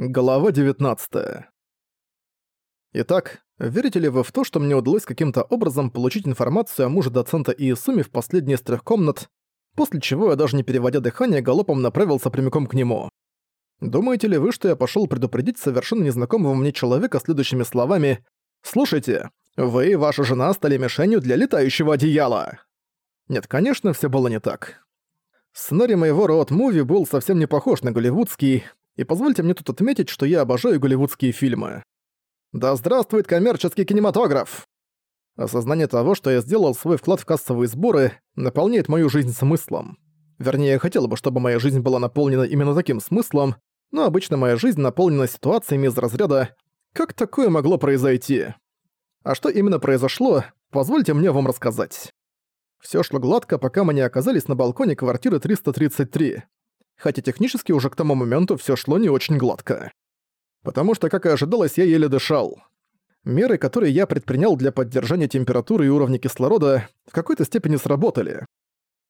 Глава 19. Итак, верите ли вы в то, что мне удалось каким-то образом получить информацию о муже доцента Иисуми в последней из трех комнат, после чего я даже не переводя дыхание галопом направился прямиком к нему? Думаете ли вы, что я пошел предупредить совершенно незнакомого мне человека следующими словами «Слушайте, вы и ваша жена стали мишенью для летающего одеяла»? Нет, конечно, все было не так. Сценарий моего роуд-муви был совсем не похож на голливудский, и позвольте мне тут отметить, что я обожаю голливудские фильмы. Да здравствует коммерческий кинематограф! Осознание того, что я сделал свой вклад в кассовые сборы, наполняет мою жизнь смыслом. Вернее, я хотел бы, чтобы моя жизнь была наполнена именно таким смыслом, но обычно моя жизнь наполнена ситуациями из разряда «Как такое могло произойти?» А что именно произошло, позвольте мне вам рассказать. Всё шло гладко, пока мы не оказались на балконе квартиры 333 хотя технически уже к тому моменту всё шло не очень гладко. Потому что, как и ожидалось, я еле дышал. Меры, которые я предпринял для поддержания температуры и уровня кислорода, в какой-то степени сработали.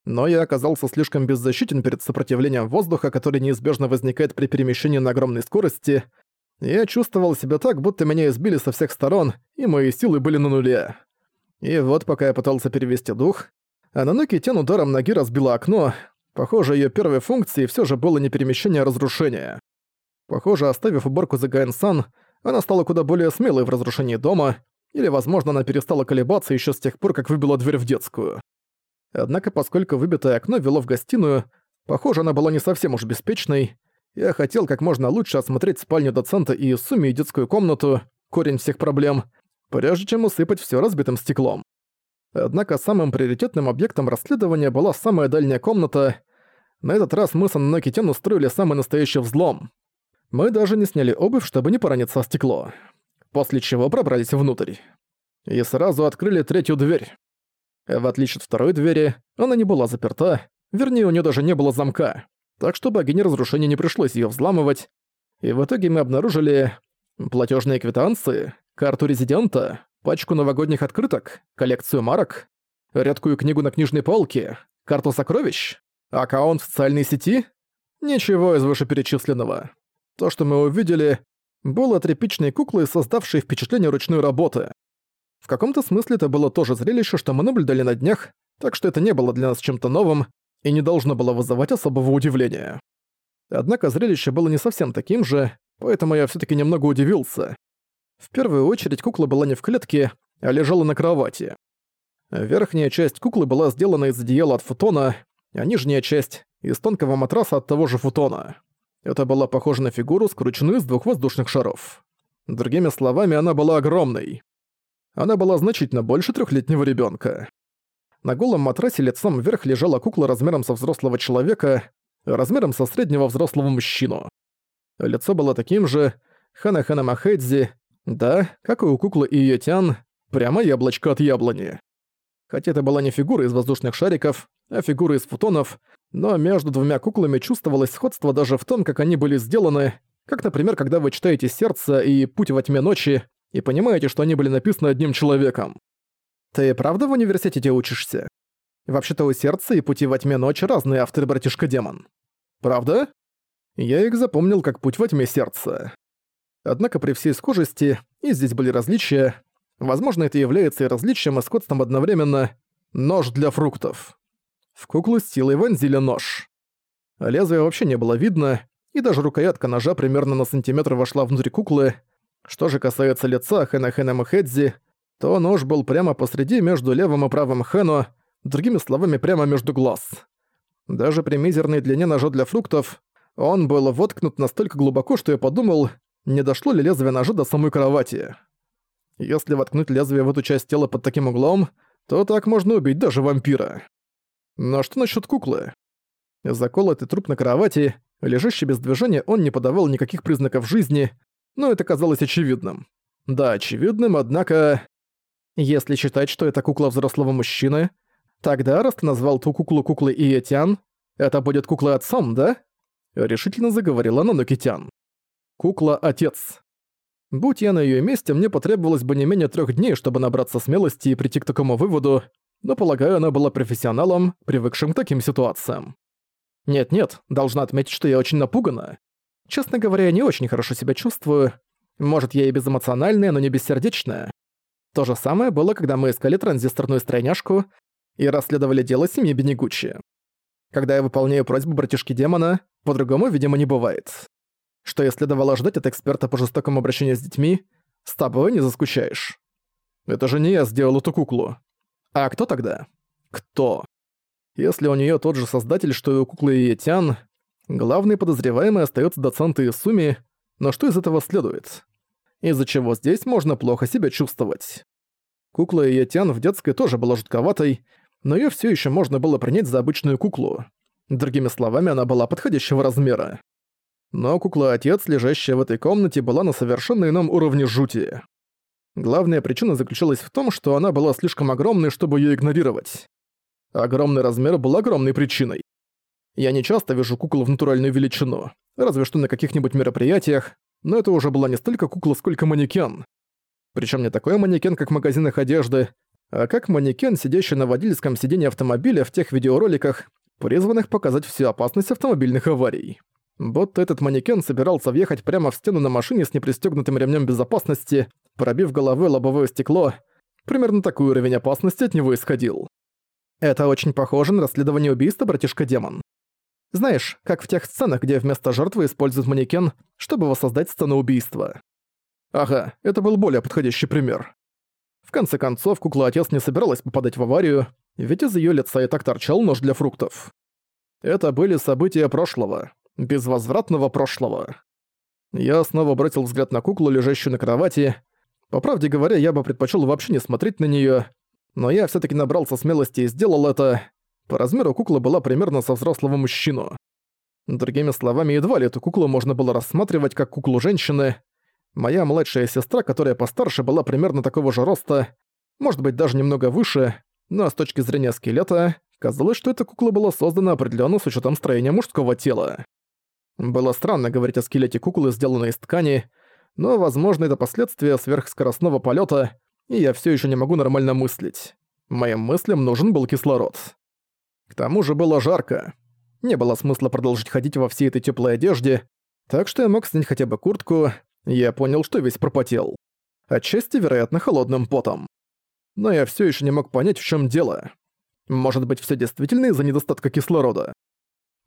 Но я оказался слишком беззащитен перед сопротивлением воздуха, который неизбежно возникает при перемещении на огромной скорости. Я чувствовал себя так, будто меня избили со всех сторон, и мои силы были на нуле. И вот пока я пытался перевести дух, Ананоки Тен ударом ноги разбила окно, Похоже, ее первой функцией все же было не перемещение, а разрушение. Похоже, оставив уборку за Гайн-сан, она стала куда более смелой в разрушении дома, или, возможно, она перестала колебаться еще с тех пор, как выбила дверь в детскую. Однако, поскольку выбитое окно вело в гостиную, похоже, она была не совсем уж беспечной, я хотел как можно лучше осмотреть спальню доцента и Суми и детскую комнату, корень всех проблем, прежде чем усыпать все разбитым стеклом. Однако самым приоритетным объектом расследования была самая дальняя комната, на этот раз мы с Аннокитен устроили самый настоящий взлом. Мы даже не сняли обувь, чтобы не пораниться о стекло. После чего пробрались внутрь. И сразу открыли третью дверь. В отличие от второй двери, она не была заперта, вернее, у нее даже не было замка. Так что богине разрушения не пришлось ее взламывать. И в итоге мы обнаружили платежные квитанции, карту резидента, пачку новогодних открыток, коллекцию марок, редкую книгу на книжной полке, карту сокровищ, Аккаунт в социальной сети? Ничего из вышеперечисленного. То, что мы увидели, было тряпичной куклой, создавшей впечатление ручной работы. В каком-то смысле это было тоже зрелище, что мы наблюдали на днях, так что это не было для нас чем-то новым и не должно было вызывать особого удивления. Однако зрелище было не совсем таким же, поэтому я все таки немного удивился. В первую очередь кукла была не в клетке, а лежала на кровати. Верхняя часть куклы была сделана из одеяла от футона, а нижняя часть — из тонкого матраса от того же футона. Это была похожа на фигуру, скрученную из двух воздушных шаров. Другими словами, она была огромной. Она была значительно больше трехлетнего ребенка. На голом матрасе лицом вверх лежала кукла размером со взрослого человека, размером со среднего взрослого мужчину. Лицо было таким же, Хана-Хана Махэдзи, да, как и у куклы Иетян, прямо яблочко от яблони. Хотя это была не фигура из воздушных шариков, а фигура из фотонов, но между двумя куклами чувствовалось сходство даже в том, как они были сделаны, как, например, когда вы читаете «Сердце» и «Путь во тьме ночи» и понимаете, что они были написаны одним человеком. Ты правда в университете учишься? Вообще-то у «Сердца» и «Пути во тьме ночи» разные авторы, братишка-демон. Правда? Я их запомнил как «Путь во тьме сердца». Однако при всей схожести, и здесь были различия, Возможно, это является и различием, и сходством одновременно. Нож для фруктов. В куклу с силой вонзили нож. Лезвия вообще не было видно, и даже рукоятка ножа примерно на сантиметр вошла внутрь куклы. Что же касается лица Хэна Хэна Мхэдзи, то нож был прямо посреди между левым и правым Хэно, другими словами, прямо между глаз. Даже при мизерной длине ножа для фруктов он был воткнут настолько глубоко, что я подумал, не дошло ли лезвие ножа до самой кровати. Если воткнуть лезвие в эту часть тела под таким углом, то так можно убить даже вампира. Но что насчет куклы? Заколотый труп на кровати, лежащий без движения, он не подавал никаких признаков жизни, но это казалось очевидным. Да, очевидным, однако... Если считать, что это кукла взрослого мужчины, тогда, раз ты назвал ту куклу куклой Иетян, это будет кукла отцом, да? Решительно заговорила Нанокитян. Кукла-отец. Будь я на её месте, мне потребовалось бы не менее трёх дней, чтобы набраться смелости и прийти к такому выводу, но, полагаю, она была профессионалом, привыкшим к таким ситуациям. Нет-нет, должна отметить, что я очень напугана. Честно говоря, я не очень хорошо себя чувствую. Может, я и безэмоциональная, но не бессердечная. То же самое было, когда мы искали транзисторную стройняшку и расследовали дело семьи Бенегучи. Когда я выполняю просьбу братишки демона, по-другому, видимо, не бывает. Что я следовало ждать от эксперта по жестокому обращению с детьми, с тобой не заскучаешь. Это же не я сделал эту куклу. А кто тогда? Кто? Если у нее тот же создатель, что и у куклы Иетян, главный подозреваемый остается доцент Иесуми, но что из этого следует? Из-за чего здесь можно плохо себя чувствовать. Кукла Иетян в детской тоже была жутковатой, но ее все еще можно было принять за обычную куклу. Другими словами, она была подходящего размера. Но кукла-отец, лежащая в этой комнате, была на совершенно ином уровне жути. Главная причина заключалась в том, что она была слишком огромной, чтобы ее игнорировать. Огромный размер был огромной причиной. Я не часто вижу кукол в натуральную величину, разве что на каких-нибудь мероприятиях, но это уже была не столько кукла, сколько манекен. Причем не такой манекен, как в магазинах одежды, а как манекен, сидящий на водительском сиденье автомобиля в тех видеороликах, призванных показать всю опасность автомобильных аварий. Будто этот манекен собирался въехать прямо в стену на машине с непристёгнутым ремнем безопасности, пробив головой лобовое стекло. Примерно такой уровень опасности от него исходил. Это очень похоже на расследование убийства братишка-демон. Знаешь, как в тех сценах, где вместо жертвы используют манекен, чтобы воссоздать сцену убийства. Ага, это был более подходящий пример. В конце концов, кукла-отец не собиралась попадать в аварию, ведь из её лица и так торчал нож для фруктов. Это были события прошлого безвозвратного прошлого. Я снова бросил взгляд на куклу, лежащую на кровати. По правде говоря, я бы предпочел вообще не смотреть на нее, но я все таки набрался смелости и сделал это. По размеру кукла была примерно со взрослого мужчину. Другими словами, едва ли эту куклу можно было рассматривать как куклу женщины. Моя младшая сестра, которая постарше, была примерно такого же роста, может быть, даже немного выше, но с точки зрения скелета, казалось, что эта кукла была создана определенно с учетом строения мужского тела. Было странно говорить о скелете куклы, сделанной из ткани, но, возможно, это последствия сверхскоростного полета, и я все еще не могу нормально мыслить. Моим мыслям нужен был кислород. К тому же было жарко. Не было смысла продолжить ходить во всей этой теплой одежде, так что я мог снять хотя бы куртку, я понял, что весь пропотел. Отчасти, вероятно, холодным потом. Но я все еще не мог понять, в чем дело. Может быть, все действительно из-за недостатка кислорода.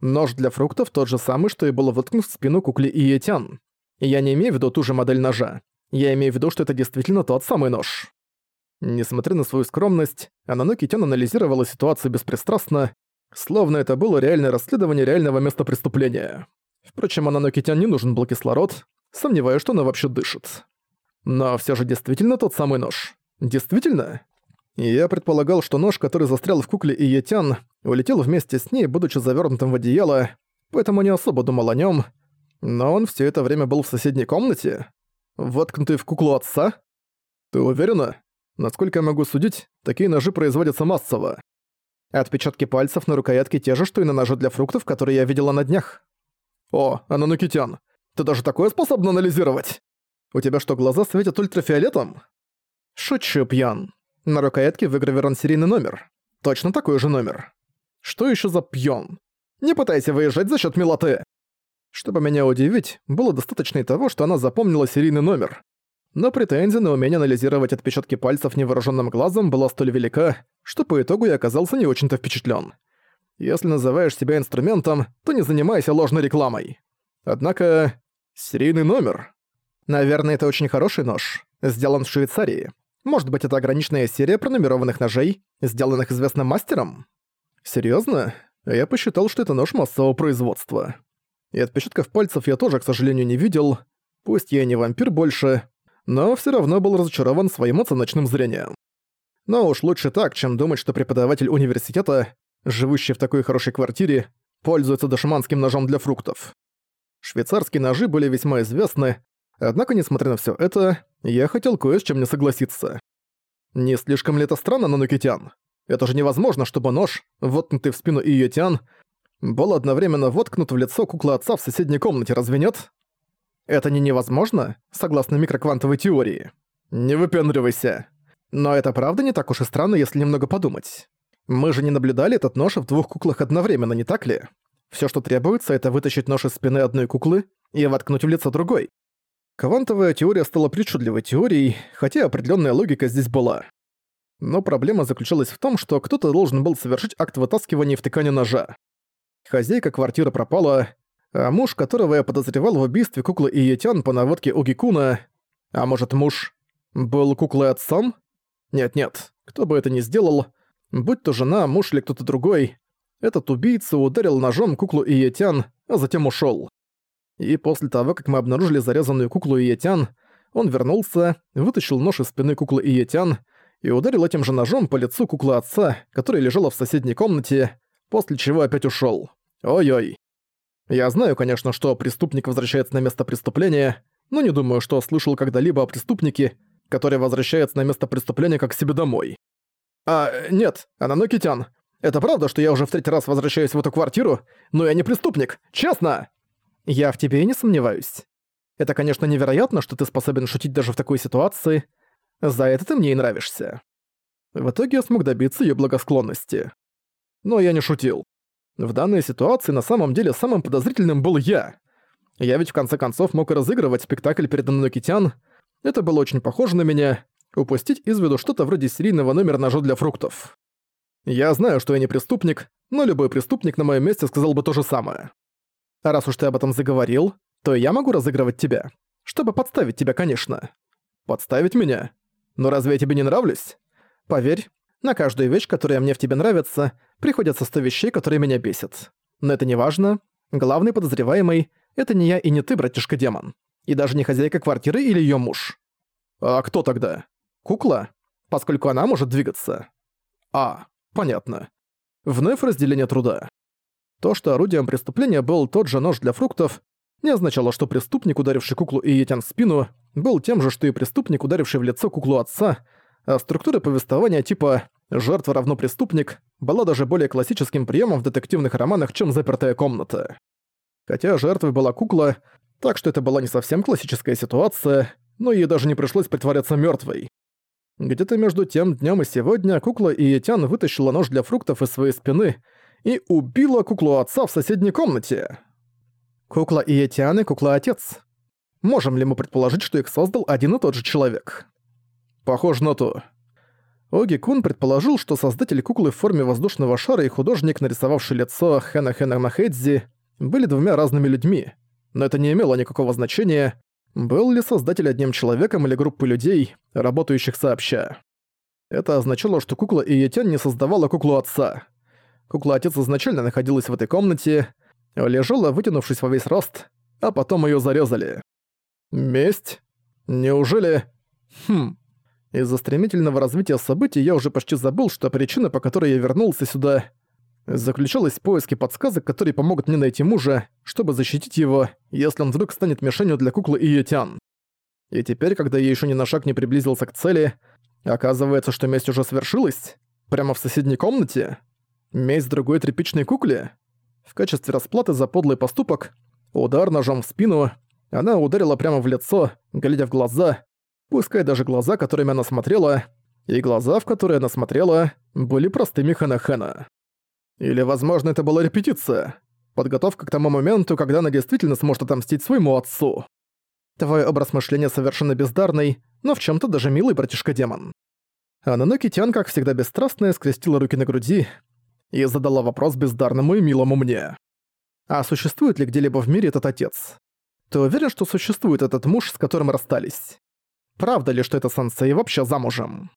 Нож для фруктов тот же самый, что и был воткнут в спину кукле Иетян. Я не имею в виду ту же модель ножа. Я имею в виду, что это действительно тот самый нож. Несмотря на свою скромность, Ананоки Тян анализировала ситуацию беспристрастно, словно это было реальное расследование реального места преступления. Впрочем, Ананоки Тян не нужен был кислород, сомневаюсь, что она вообще дышит. Но все же действительно тот самый нож. Действительно? Я предполагал, что нож, который застрял в кукле Иетян, улетел вместе с ней, будучи завернутым в одеяло, поэтому не особо думал о нем. Но он все это время был в соседней комнате? Воткнутый в куклу отца? Ты уверена? Насколько я могу судить, такие ножи производятся массово. Отпечатки пальцев на рукоятке те же, что и на ноже для фруктов, которые я видела на днях. О, Ананукитян, ты даже такое способна анализировать? У тебя что, глаза светят ультрафиолетом? Шучу, пьян. На рукоятке выгравирован серийный номер. Точно такой же номер. Что еще за пьон? Не пытайся выезжать за счет милоты. Чтобы меня удивить, было достаточно и того, что она запомнила серийный номер. Но претензия на умение анализировать отпечатки пальцев невооруженным глазом была столь велика, что по итогу я оказался не очень-то впечатлен. Если называешь себя инструментом, то не занимайся ложной рекламой. Однако... серийный номер. Наверное, это очень хороший нож. Сделан в Швейцарии. Может быть, это ограниченная серия пронумерованных ножей, сделанных известным мастером? Серьезно? Я посчитал, что это нож массового производства. И отпечатков пальцев я тоже, к сожалению, не видел. Пусть я не вампир больше, но все равно был разочарован своим оценочным зрением. Но уж лучше так, чем думать, что преподаватель университета, живущий в такой хорошей квартире, пользуется дошманским ножом для фруктов. Швейцарские ножи были весьма известны, Однако, несмотря на все это, я хотел кое с чем не согласиться. Не слишком ли это странно, Нанукитян? Это же невозможно, чтобы нож, воткнутый в спину Иетян, был одновременно воткнут в лицо куклы отца в соседней комнате, разве нет? Это не невозможно, согласно микроквантовой теории. Не выпендривайся. Но это правда не так уж и странно, если немного подумать. Мы же не наблюдали этот нож в двух куклах одновременно, не так ли? Все, что требуется, это вытащить нож из спины одной куклы и воткнуть в лицо другой. Квантовая теория стала причудливой теорией, хотя определенная логика здесь была. Но проблема заключалась в том, что кто-то должен был совершить акт вытаскивания и втыкания ножа. Хозяйка квартиры пропала, а муж, которого я подозревал в убийстве куклы Иетян по наводке Огикуна, а может муж, был куклой отцом? Нет-нет, кто бы это ни сделал, будь то жена, муж или кто-то другой, этот убийца ударил ножом куклу Иетян, а затем ушел. И после того, как мы обнаружили зарезанную куклу Иетян, он вернулся, вытащил нож из спины куклы Иетян и ударил этим же ножом по лицу куклы отца, которая лежала в соседней комнате, после чего опять ушел. Ой-ой. Я знаю, конечно, что преступник возвращается на место преступления, но не думаю, что слышал когда-либо о преступнике, который возвращается на место преступления как к себе домой. А, нет, Ананокитян, это правда, что я уже в третий раз возвращаюсь в эту квартиру, но я не преступник, честно! Я в тебе и не сомневаюсь. Это, конечно, невероятно, что ты способен шутить даже в такой ситуации. За это ты мне и нравишься. В итоге я смог добиться ее благосклонности. Но я не шутил. В данной ситуации на самом деле самым подозрительным был я. Я ведь в конце концов мог разыгрывать спектакль перед Нанокитян. Это было очень похоже на меня. Упустить из виду что-то вроде серийного номера ножа для фруктов. Я знаю, что я не преступник, но любой преступник на моем месте сказал бы то же самое. А раз уж ты об этом заговорил, то я могу разыгрывать тебя. Чтобы подставить тебя, конечно. Подставить меня? Но разве я тебе не нравлюсь? Поверь, на каждую вещь, которая мне в тебе нравится, приходится 100 вещей, которые меня бесят. Но это не важно. Главный подозреваемый — это не я и не ты, братишка-демон. И даже не хозяйка квартиры или её муж. А кто тогда? Кукла? Поскольку она может двигаться. А, понятно. Вновь разделение труда. То, что орудием преступления был тот же нож для фруктов, не означало, что преступник, ударивший куклу Иетян в спину, был тем же, что и преступник, ударивший в лицо куклу отца, а структура повествования типа «жертва равно преступник» была даже более классическим приемом в детективных романах, чем «запертая комната». Хотя жертвой была кукла, так что это была не совсем классическая ситуация, но ей даже не пришлось притворяться мертвой. Где-то между тем днем и сегодня кукла Иетян вытащила нож для фруктов из своей спины и убила куклу отца в соседней комнате. Кукла Иетиан и кукла-отец. Можем ли мы предположить, что их создал один и тот же человек? Похоже на то. Оги Кун предположил, что создатель куклы в форме воздушного шара и художник, нарисовавший лицо Хэна Хэна Махэдзи, были двумя разными людьми, но это не имело никакого значения, был ли создатель одним человеком или группой людей, работающих сообща. Это означало, что кукла Иетян не создавала куклу отца. Кукла-отец изначально находилась в этой комнате, лежала, вытянувшись во весь рост, а потом её зарезали. Месть? Неужели... Хм... Из-за стремительного развития событий я уже почти забыл, что причина, по которой я вернулся сюда, заключалась в поиске подсказок, которые помогут мне найти мужа, чтобы защитить его, если он вдруг станет мишенью для куклы Иетян. И теперь, когда я ещё ни на шаг не приблизился к цели, оказывается, что месть уже свершилась? Прямо в соседней комнате? Месть другой тряпичной кукле? В качестве расплаты за подлый поступок, удар ножом в спину, она ударила прямо в лицо, глядя в глаза, пускай даже глаза, которыми она смотрела, и глаза, в которые она смотрела, были простыми Хэна-Хэна. Или, возможно, это была репетиция, подготовка к тому моменту, когда она действительно сможет отомстить своему отцу. Твой образ мышления совершенно бездарный, но в чем то даже милый братишка-демон. Ананоки Тян, как всегда бесстрастная, скрестила руки на груди и задала вопрос бездарному и милому мне. А существует ли где-либо в мире этот отец? Ты уверен, что существует этот муж, с которым расстались? Правда ли, что это сенсей вообще замужем?